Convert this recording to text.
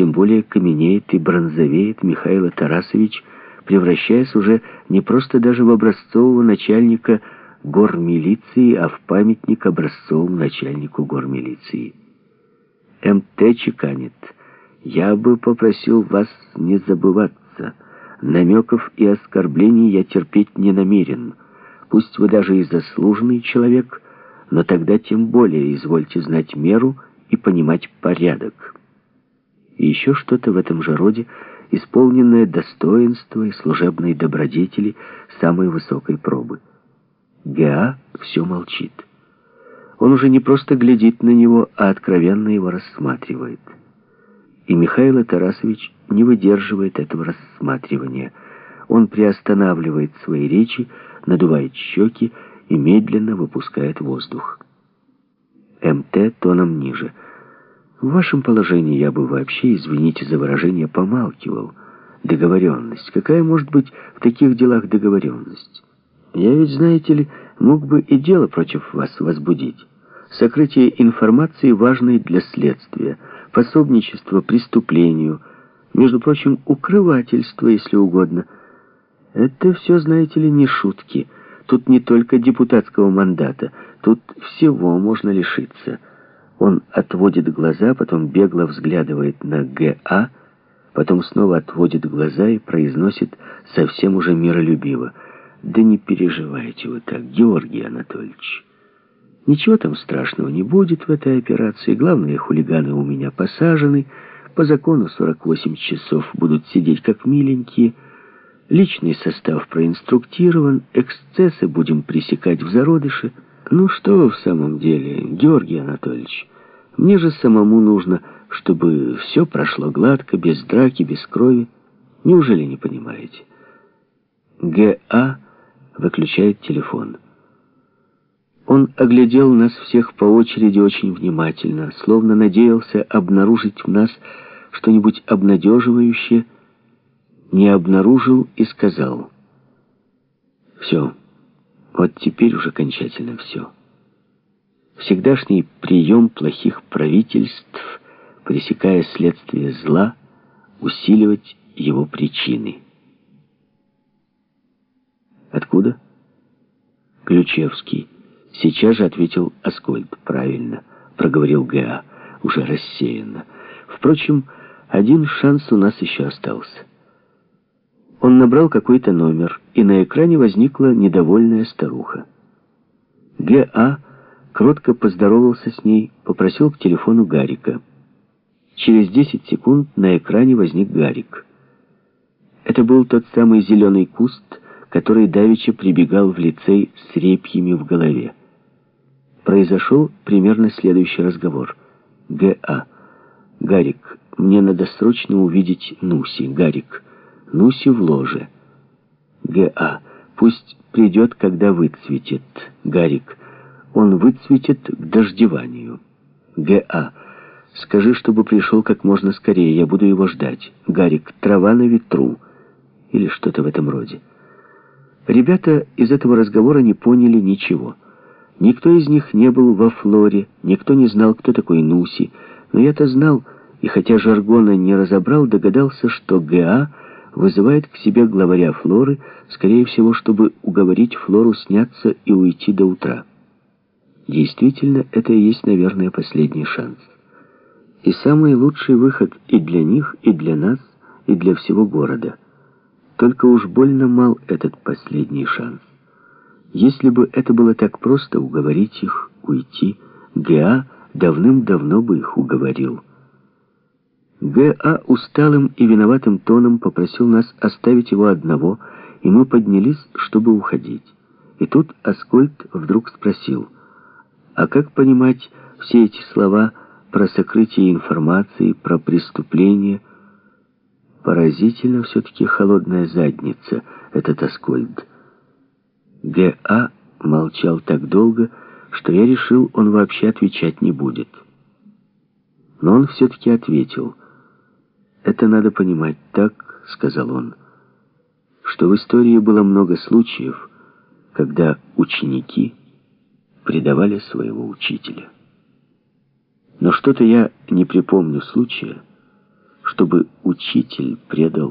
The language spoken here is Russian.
тем более каменеет и бронзовеет Михаил Тарасович, превращаясь уже не просто даже в образцового начальника гор милиции, а в памятник образцовому начальнику гор милиции. МТ чеканит. Я бы попросил вас не забываться. Намеков и оскорблений я терпеть не намерен. Пусть вы даже и заслуженный человек, но тогда тем более извольте знать меру и понимать порядок. И еще что-то в этом же роде, исполненное достоинства и служебной добродетели самой высокой пробы. Геа все молчит. Он уже не просто глядит на него, а откровенно его рассматривает. И Михаил Тарасович не выдерживает этого рассматривания. Он приостанавливает свои речи, надувает щеки и медленно выпускает воздух. МТ тоном ниже. В вашем положении я бы вообще, извините за выражение, помалкивал. Договоренность. Какая может быть в таких делах договоренность? Я ведь, знаете ли, мог бы и дело против вас возбудить. Сокрытие информации, важной для следствия, пособничество преступлению, между прочим, укрывательство, если угодно. Это все, знаете ли, не шутки. Тут не только депутатского мандата, тут всего можно лишиться. Он отводит глаза, потом бегло взглядывает на Г.А., потом снова отводит глаза и произносит совсем уже миролюбиво — да не переживайте вы так, Георгий Анатольевич. Ничего там страшного не будет в этой операции. Главные хулиганы у меня посажены. По закону 48 часов будут сидеть как миленькие. Личный состав проинструктирован. Эксцессы будем пресекать в зародыше. Ну что в самом деле, Георгий Анатольевич? Мне же самому нужно, чтобы все прошло гладко, без драки, без крови. Неужели не понимаете? Г.А выключает телефон. Он оглядел нас всех по очереди очень внимательно, словно надеялся обнаружить в нас что-нибудь обнадеживающее, не обнаружил и сказал. «Все, вот теперь уже окончательно все. Всегдашний прием плохих правительств, пресекая следствие зла, усиливать его причины». Откуда? Ключевский. Сейчас же ответил Аскольд. Правильно, проговорил Г.А. уже рассеянно. Впрочем, один шанс у нас еще остался. Он набрал какой-то номер, и на экране возникла недовольная старуха. Г.А. кротко поздоровался с ней, попросил к телефону Гарика. Через 10 секунд на экране возник Гарик. Это был тот самый зеленый куст, который давеча прибегал в лицей с репьями в голове. Произошел примерно следующий разговор. Г.А. «Гарик, мне надо срочно увидеть Нуси. Гарик, Нуси в ложе». Г.А. «Пусть придет, когда выцветет. Гарик, он выцветет к дождеванию». Г.А. «Скажи, чтобы пришел как можно скорее, я буду его ждать. Гарик, трава на ветру». Или что-то в этом роде. Ребята из этого разговора не поняли ничего. Никто из них не был во Флоре, никто не знал, кто такой Нуси, но я-то знал, и хотя жаргона не разобрал, догадался, что ГА вызывает к себе главаря Флоры, скорее всего, чтобы уговорить Флору сняться и уйти до утра. Действительно, это и есть, наверное, последний шанс. И самый лучший выход и для них, и для нас, и для всего города — только уж больно мал этот последний шанс. Если бы это было так просто уговорить их уйти, Г.А. давным-давно бы их уговорил. Г.А. усталым и виноватым тоном попросил нас оставить его одного, и мы поднялись, чтобы уходить. И тут Аскольд вдруг спросил, а как понимать все эти слова про сокрытие информации, про преступление, Поразительно все-таки холодная задница, этот Аскольд. Г.А. молчал так долго, что я решил, он вообще отвечать не будет. Но он все-таки ответил. «Это надо понимать так», — сказал он, «что в истории было много случаев, когда ученики предавали своего учителя. Но что-то я не припомню случая, чтобы учитель предал